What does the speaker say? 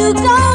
to go.